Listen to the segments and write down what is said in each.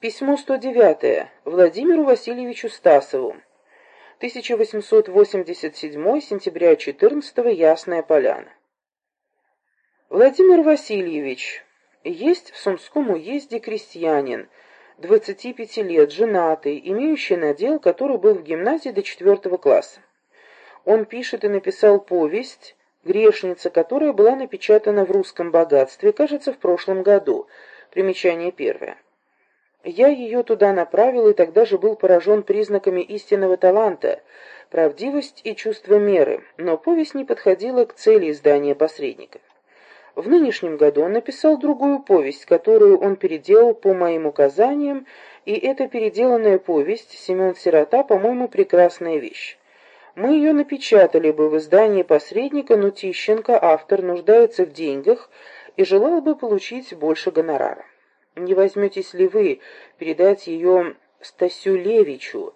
Письмо 109 Владимиру Васильевичу Стасову. 1887 сентября 14 Ясная Поляна. Владимир Васильевич. Есть в Сумском уезде крестьянин, 25 лет, женатый, имеющий надел, который был в гимназии до 4 класса. Он пишет и написал повесть «Грешница», которая была напечатана в «Русском богатстве», кажется, в прошлом году. Примечание первое. Я ее туда направил и тогда же был поражен признаками истинного таланта, правдивость и чувство меры, но повесть не подходила к цели издания посредников. В нынешнем году он написал другую повесть, которую он переделал по моим указаниям, и эта переделанная повесть «Семен Сирота», по-моему, прекрасная вещь. Мы ее напечатали бы в издании посредника, но Тищенко, автор, нуждается в деньгах и желал бы получить больше гонорара. Не возьметесь ли вы передать ее Стасюлевичу,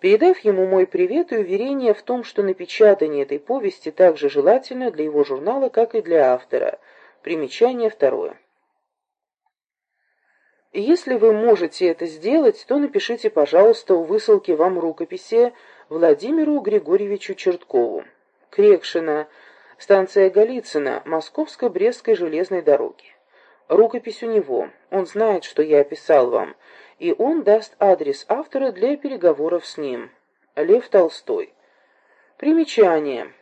передав ему мой привет и уверение в том, что напечатание этой повести так же желательно для его журнала, как и для автора. Примечание второе. Если вы можете это сделать, то напишите, пожалуйста, у высылки вам рукописи Владимиру Григорьевичу Черткову. Крекшина, станция Голицына, Московско-Брестской железной дороги. Рукопись у него. Он знает, что я описал вам, и он даст адрес автора для переговоров с ним. Лев Толстой. Примечание.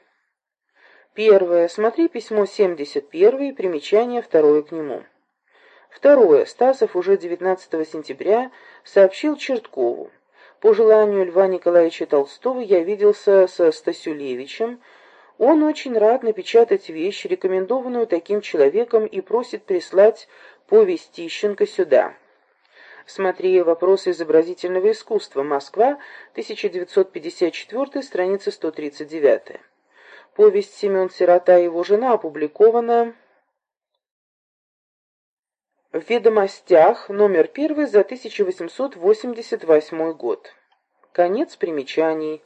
Первое. Смотри письмо 71 примечание второе к нему. Второе. Стасов уже 19 сентября сообщил Черткову. По желанию Льва Николаевича Толстого я виделся со Стасюлевичем, он очень рад напечатать вещь, рекомендованную таким человеком, и просит прислать повесть Тищенко сюда. Смотри «Вопросы изобразительного искусства. Москва, 1954, страница 139». Повесть Семен Сирота и его жена опубликована в «Ведомостях», номер 1 за 1888 год. Конец примечаний.